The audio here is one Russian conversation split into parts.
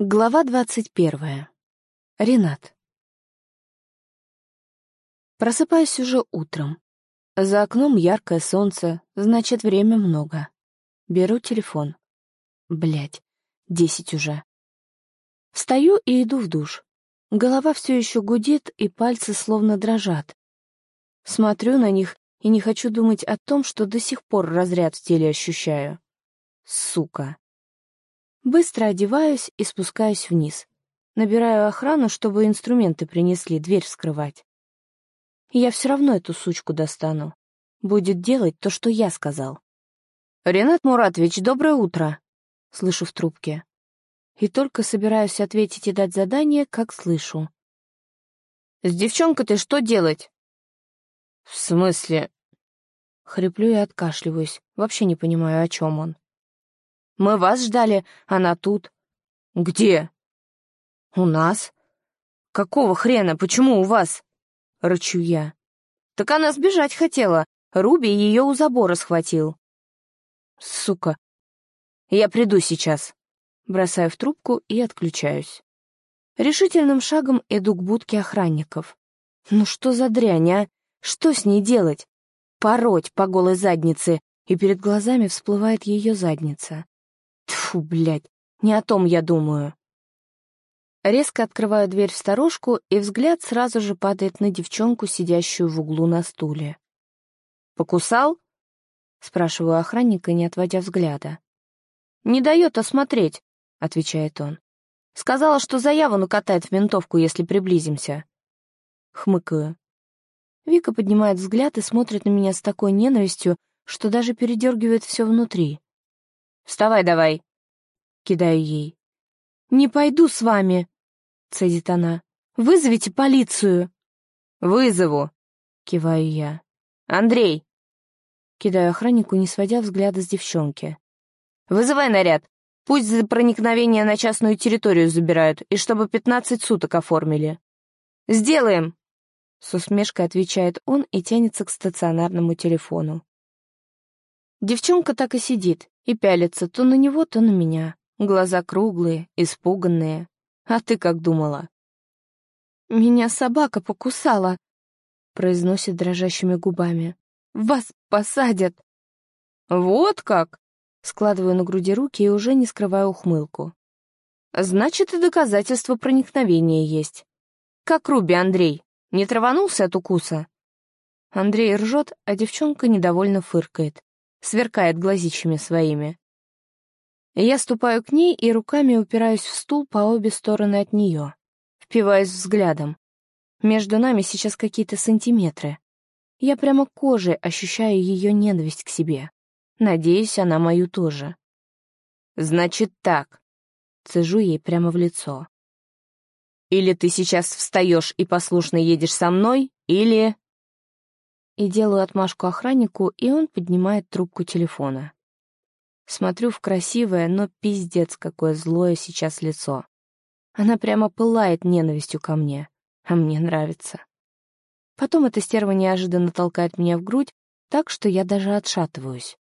Глава двадцать первая. Ренат. Просыпаюсь уже утром. За окном яркое солнце, значит, время много. Беру телефон. Блять, десять уже. Встаю и иду в душ. Голова все еще гудит, и пальцы словно дрожат. Смотрю на них и не хочу думать о том, что до сих пор разряд в теле ощущаю. Сука. Быстро одеваюсь и спускаюсь вниз. Набираю охрану, чтобы инструменты принесли, дверь вскрывать. Я все равно эту сучку достану. Будет делать то, что я сказал. «Ренат Муратович, доброе утро!» Слышу в трубке. И только собираюсь ответить и дать задание, как слышу. «С девчонкой-то что делать?» «В смысле?» Хриплю и откашливаюсь, вообще не понимаю, о чем он. Мы вас ждали, она тут». «Где?» «У нас». «Какого хрена? Почему у вас?» — рычу я. «Так она сбежать хотела. Руби ее у забора схватил». «Сука. Я приду сейчас». Бросаю в трубку и отключаюсь. Решительным шагом иду к будке охранников. Ну что за дрянь, а? Что с ней делать? Пороть по голой заднице, и перед глазами всплывает ее задница. Тьфу, блядь, не о том я думаю. Резко открываю дверь в сторожку, и взгляд сразу же падает на девчонку, сидящую в углу на стуле. «Покусал?» — спрашиваю охранника, не отводя взгляда. «Не дает осмотреть», — отвечает он. «Сказала, что заяву накатает в ментовку, если приблизимся». Хмыкаю. Вика поднимает взгляд и смотрит на меня с такой ненавистью, что даже передергивает все внутри. «Вставай давай!» — кидаю ей. «Не пойду с вами!» — цедит она. «Вызовите полицию!» «Вызову!» — киваю я. «Андрей!» — кидаю охраннику, не сводя взгляда с девчонки. «Вызывай наряд! Пусть за проникновение на частную территорию забирают, и чтобы пятнадцать суток оформили!» «Сделаем!» — с усмешкой отвечает он и тянется к стационарному телефону. Девчонка так и сидит, и пялится то на него, то на меня. Глаза круглые, испуганные. А ты как думала? «Меня собака покусала», — произносит дрожащими губами. «Вас посадят!» «Вот как!» — складываю на груди руки и уже не скрываю ухмылку. «Значит, и доказательства проникновения есть. Как Руби, Андрей, не траванулся от укуса?» Андрей ржет, а девчонка недовольно фыркает сверкает глазищами своими. Я ступаю к ней и руками упираюсь в стул по обе стороны от нее. Впиваюсь взглядом. Между нами сейчас какие-то сантиметры. Я прямо кожей ощущаю ее ненависть к себе. Надеюсь, она мою тоже. «Значит так», — цежу ей прямо в лицо. «Или ты сейчас встаешь и послушно едешь со мной, или...» и делаю отмашку охраннику, и он поднимает трубку телефона. Смотрю в красивое, но пиздец, какое злое сейчас лицо. Она прямо пылает ненавистью ко мне, а мне нравится. Потом эта стерва неожиданно толкает меня в грудь, так что я даже отшатываюсь.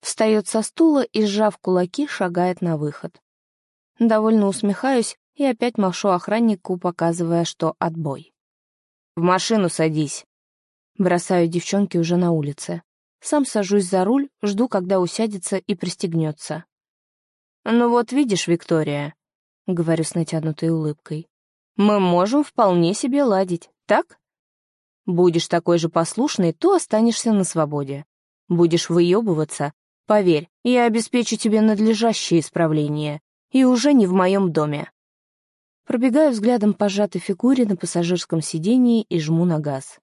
Встает со стула и, сжав кулаки, шагает на выход. Довольно усмехаюсь и опять машу охраннику, показывая, что отбой. «В машину садись», Бросаю девчонке уже на улице. Сам сажусь за руль, жду, когда усядется и пристегнется. «Ну вот видишь, Виктория», — говорю с натянутой улыбкой, «мы можем вполне себе ладить, так? Будешь такой же послушный, то останешься на свободе. Будешь выебываться, поверь, я обеспечу тебе надлежащее исправление, и уже не в моем доме». Пробегаю взглядом по сжатой фигуре на пассажирском сидении и жму на газ.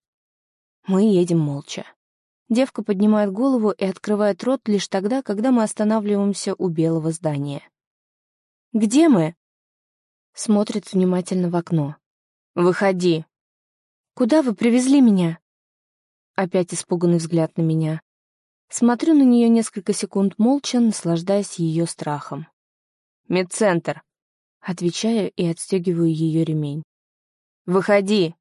Мы едем молча. Девка поднимает голову и открывает рот лишь тогда, когда мы останавливаемся у белого здания. «Где мы?» Смотрит внимательно в окно. «Выходи!» «Куда вы привезли меня?» Опять испуганный взгляд на меня. Смотрю на нее несколько секунд молча, наслаждаясь ее страхом. «Медцентр!» Отвечаю и отстегиваю ее ремень. «Выходи!»